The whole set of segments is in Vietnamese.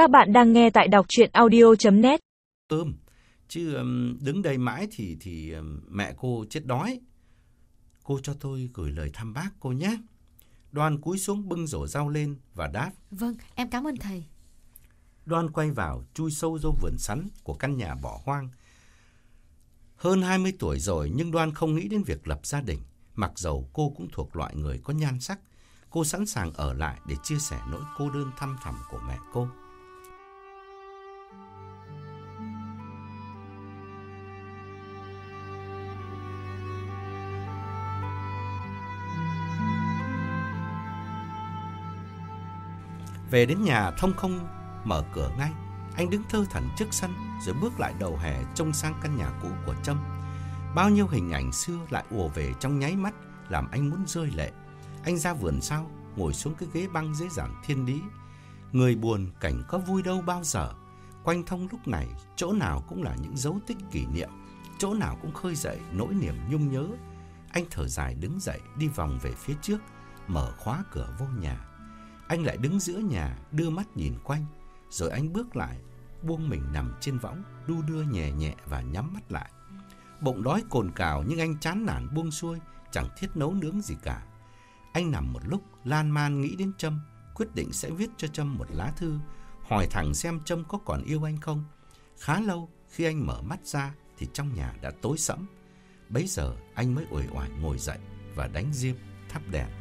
Các bạn đang nghe tại đọc chuyện audio.net Ưm, chứ ừm, đứng đây mãi thì thì ừm, mẹ cô chết đói. Cô cho tôi gửi lời thăm bác cô nhé. Đoan cúi xuống bưng rổ rau lên và đáp. Vâng, em cảm ơn thầy. Đoan quay vào, chui sâu vô vườn sắn của căn nhà bỏ hoang. Hơn 20 tuổi rồi nhưng Đoan không nghĩ đến việc lập gia đình. Mặc dầu cô cũng thuộc loại người có nhan sắc, cô sẵn sàng ở lại để chia sẻ nỗi cô đơn thăm thẳm của mẹ cô. Về đến nhà Thông không mở cửa ngay. Anh đứng thơ thẩn trước sân rồi bước lại đầu hè trông sang căn nhà cũ của Trâm. Bao nhiêu hình ảnh xưa lại ùa về trong nháy mắt làm anh muốn rơi lệ. Anh ra vườn sau, ngồi xuống cái ghế băng dưới giảng thiên lý. Người buồn cảnh có vui đâu bao giờ. Quanh thông lúc này, chỗ nào cũng là những dấu tích kỷ niệm, chỗ nào cũng khơi dậy nỗi niềm nhung nhớ. Anh thở dài đứng dậy đi vòng về phía trước, mở khóa cửa vô nhà. Anh lại đứng giữa nhà, đưa mắt nhìn quanh, rồi anh bước lại, buông mình nằm trên võng, đu đưa nhẹ nhẹ và nhắm mắt lại. Bụng đói cồn cào nhưng anh chán nản buông xuôi, chẳng thiết nấu nướng gì cả. Anh nằm một lúc, lan man nghĩ đến Trâm, quyết định sẽ viết cho Trâm một lá thư, hỏi thẳng xem Trâm có còn yêu anh không. Khá lâu, khi anh mở mắt ra thì trong nhà đã tối sẫm. Bấy giờ anh mới uể oải ngồi dậy và đánh diêm, thắp đèn.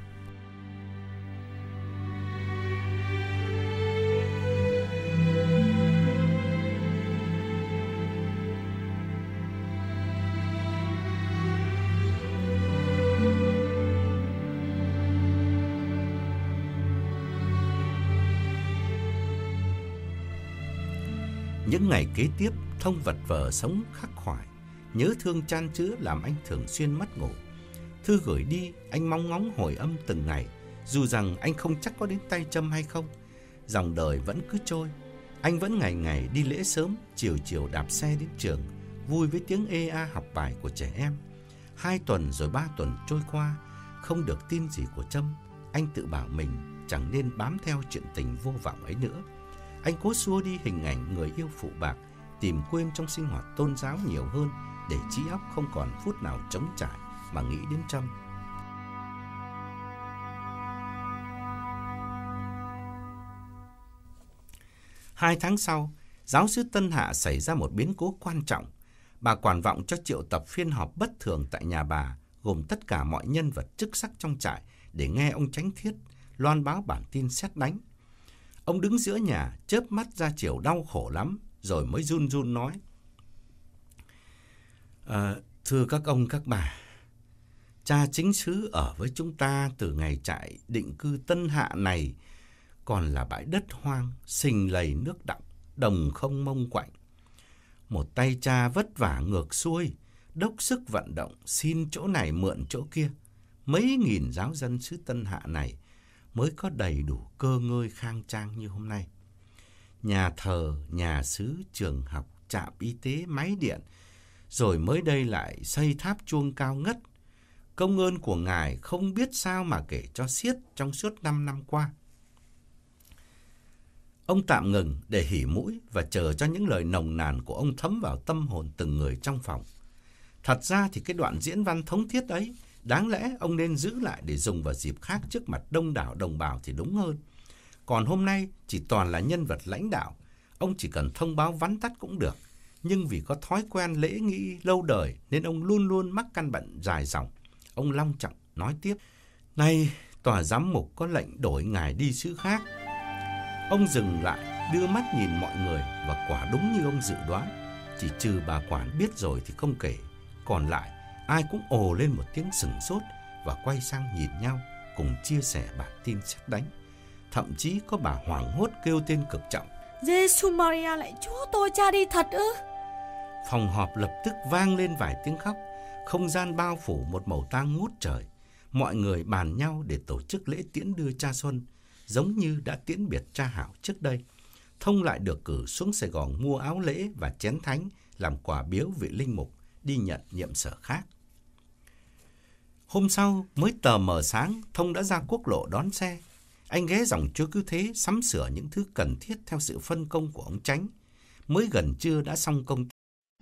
Những ngày kế tiếp, Thông vật vờ sống khắc khoải, nhớ thương chan chứa làm anh thường xuyên mất ngủ. Thư gửi đi, anh mong ngóng hồi âm từng ngày, dù rằng anh không chắc có đến tay châm hay không. Dòng đời vẫn cứ trôi, anh vẫn ngày ngày đi lễ sớm, chiều chiều đạp xe đến trường, vui với tiếng ê a học bài của trẻ em. Hai tuần rồi ba tuần trôi qua, không được tin gì của Trâm, anh tự bảo mình chẳng nên bám theo chuyện tình vô vọng ấy nữa. Anh cố xua đi hình ảnh người yêu phụ bạc, tìm quên trong sinh hoạt tôn giáo nhiều hơn để trí óc không còn phút nào trống trải mà nghĩ đến Trâm. Hai tháng sau, giáo sư Tân Hạ xảy ra một biến cố quan trọng. Bà quản vọng cho triệu tập phiên họp bất thường tại nhà bà, gồm tất cả mọi nhân vật chức sắc trong trại để nghe ông tránh thiết loan báo bản tin xét đánh. Ông đứng giữa nhà, chớp mắt ra chiều đau khổ lắm, rồi mới run run nói. À, thưa các ông các bà, cha chính xứ ở với chúng ta từ ngày trại định cư Tân Hạ này còn là bãi đất hoang, sình lầy nước đọng, đồng không mông quạnh. Một tay cha vất vả ngược xuôi, đốc sức vận động, xin chỗ này mượn chỗ kia. Mấy nghìn giáo dân xứ Tân Hạ này mới có đầy đủ cơ ngơi khang trang như hôm nay. Nhà thờ, nhà xứ, trường học, trạm y tế, máy điện, rồi mới đây lại xây tháp chuông cao ngất. Công ơn của Ngài không biết sao mà kể cho xiết trong suốt 5 năm qua. Ông tạm ngừng để hỉ mũi và chờ cho những lời nồng nàn của ông thấm vào tâm hồn từng người trong phòng. Thật ra thì cái đoạn diễn văn thống thiết ấy Đáng lẽ ông nên giữ lại để dùng vào dịp khác trước mặt đông đảo đồng bào thì đúng hơn. Còn hôm nay chỉ toàn là nhân vật lãnh đạo, ông chỉ cần thông báo vắn tắt cũng được. Nhưng vì có thói quen lễ nghi lâu đời nên ông luôn luôn mắc căn bệnh dài dòng. Ông long trọng nói tiếp, Này, tòa giám mục có lệnh đổi ngài đi xứ khác. Ông dừng lại, đưa mắt nhìn mọi người và quả đúng như ông dự đoán. Chỉ trừ bà quản biết rồi thì không kể. Còn lại, ai cũng ồ lên một tiếng sừng sốt và quay sang nhìn nhau cùng chia sẻ bản tin xét đánh. Thậm chí có bà hoảng hốt kêu tên cực trọng. Giêsu Maria lại chúa tôi cha đi thật ư? Phòng họp lập tức vang lên vài tiếng khóc, không gian bao phủ một màu tang ngút trời. Mọi người bàn nhau để tổ chức lễ tiễn đưa cha Xuân, giống như đã tiễn biệt cha Hảo trước đây. Thông lại được cử xuống Sài Gòn mua áo lễ và chén thánh làm quà biếu vị linh mục đi nhận nhiệm sở khác. Hôm sau mới tờ mờ sáng, Thông đã ra quốc lộ đón xe. Anh ghé dòng chúa cứ thế sắm sửa những thứ cần thiết theo sự phân công của ông Tránh. Mới gần trưa đã xong công.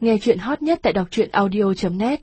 Nghe chuyện hot nhất tại đọc truyện audio.net